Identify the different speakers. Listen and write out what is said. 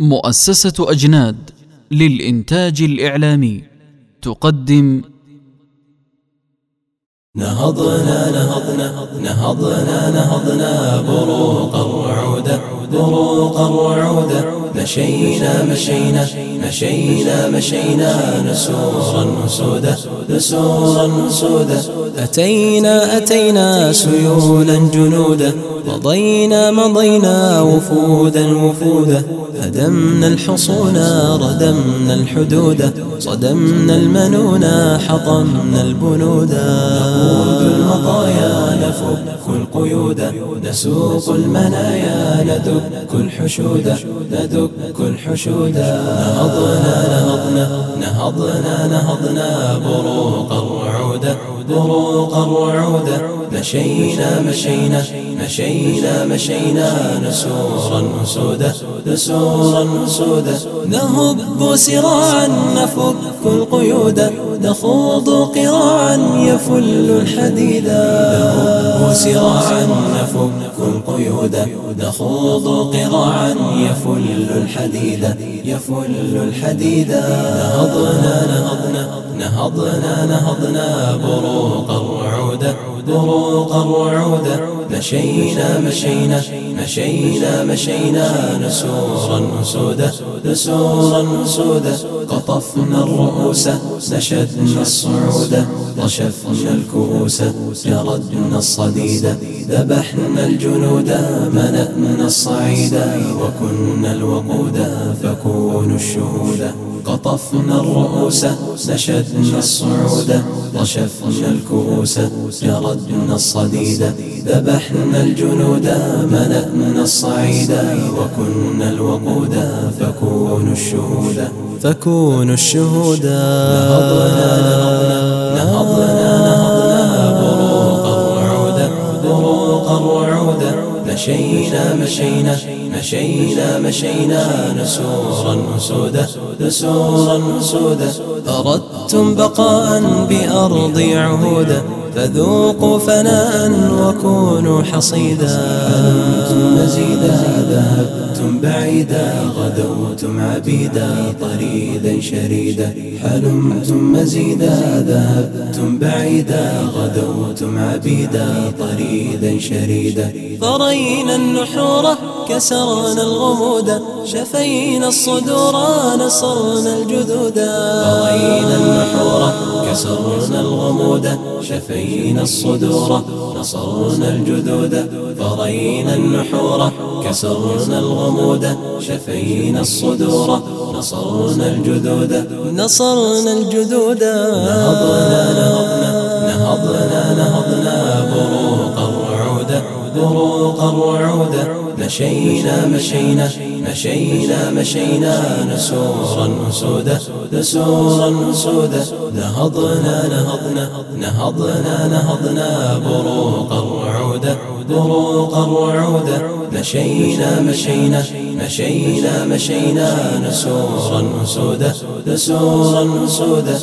Speaker 1: مؤسسة أجناد للإنتاج الإعلامي تقدم
Speaker 2: نهضنا نهضنا نهضنا نهضنا بروقا وعودا بروقا وعودا مشينا مشينا مشينا مشينا نسورا نسودا نسورا نسودا أتينا أتينا سيولا جنودا مضينا مضينا وفودا وفودا. هدمنا الحصون ردمنا الحدود. صدمنا المنونا حطمنا البنودا نقود المطايا نفك القيود نسوق المنايا ندك الحشود ندك الحشود. نهضنا نهضنا نهضنا نهضنا بروقا وعودا بروقا وعودا مشينا مشينا مشينا مشينا نسورا نسودا نسورا نسودا نهب سراعا نفك القيود. نخوض قراعا يفل الحديدا نهب سراعا نفك القيود. نخوض قراعا يفل الحديدا يفل الحديدا نهضنا نهضنا نهضنا نهضنا بروقا وعودا بروقا وعودا مشينا مشينا مشينا مشينا نسورا نسودا نسورا نسودا قطفنا الرؤوس نشدنا الصعود رشفنا الكؤوس جردنا الصديد. ذبحنا الجنود ملأنا الصعيد. وكنا الوقود فكونوا الشهود. قطفنا الرؤوس نشدنا الصعود رشفنا الكؤوس جردنا الصديد ذبحنا الجنود ملأنا الصعيد وكنا الوقود فكونوا الشهود. فكونوا الشهود. نهضنا نهضنا نهضنا نهضنا بروقا وعودا بروقا وعودا مشينا مشينا مشينا مشينا. نسورا نسودا نسورا نسودا أردتم بقاء بأرض عهودا. فذوقوا فناء وكونوا حصيدا. أنتم مزيدا ذهبتم بعيدا. غدوتم عبيدا طريدا شريدا. حلمتم مزيدا ذهبتم بعيدا. غدوتم عبيدا طريدا شريدا. فرينا النحور كسرنا الغمود شفينا الصدور نصرنا الجدودا فرينا النحور كسرنا الغمود شفينا الصدور نصرنا الجدود فرينا النحور كسرنا الغمود شفينا الصدور نصرنا الجدود نصرنا الجدود نهضنا نهضنا مشينا مشينا مشينا مشينا. نسورا نسودا نسورا نسودا نهضنا نهضنا نهضنا نهضنا. بروقا وعودا بروقا وعودا مشينا مشينا مشينا مشينا. نسورا نسودا نسورا نسودا